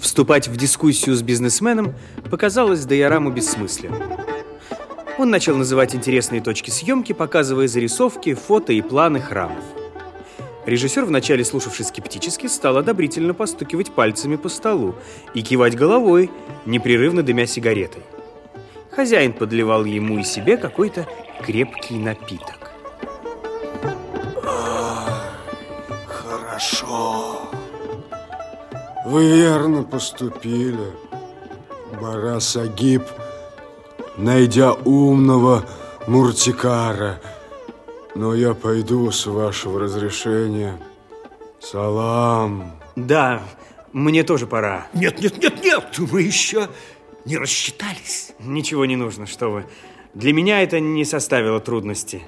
Вступать в дискуссию с бизнесменом показалось Дайораму бессмысленным. Он начал называть интересные точки съемки, показывая зарисовки, фото и планы храмов. Режиссер, вначале слушавший скептически, стал одобрительно постукивать пальцами по столу и кивать головой, непрерывно дымя сигаретой. Хозяин подливал ему и себе какой-то крепкий напиток. Хорошо. Вы верно поступили. Барас Агиб, найдя умного Муртикара. Но я пойду с вашего разрешения. Салам. Да, мне тоже пора. Нет, нет, нет, нет, мы еще не рассчитались. Ничего не нужно, что вы. Для меня это не составило трудности.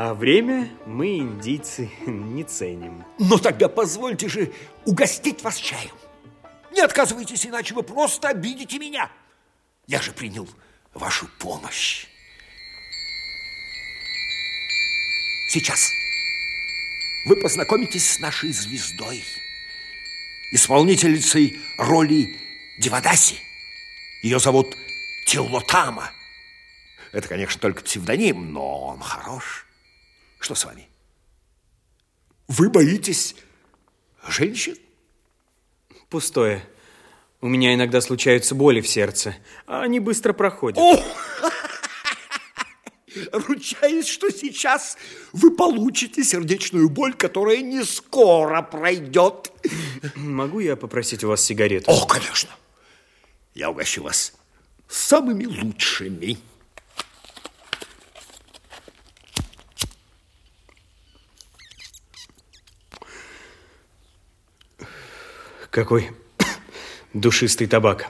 А время мы, индийцы, не ценим. Но тогда позвольте же угостить вас чаем. Не отказывайтесь, иначе вы просто обидите меня. Я же принял вашу помощь. Сейчас вы познакомитесь с нашей звездой, исполнительницей роли Дивадаси. Ее зовут Тиллотама. Это, конечно, только псевдоним, но он хорош. Что с вами? Вы боитесь женщин? Пустое. У меня иногда случаются боли в сердце, а они быстро проходят. О! Ручаюсь, что сейчас вы получите сердечную боль, которая не скоро пройдет. Могу я попросить у вас сигарету? О, конечно. Я угощу вас самыми лучшими. Какой душистый табак.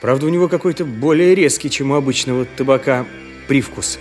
Правда, у него какой-то более резкий, чем у обычного табака, привкус.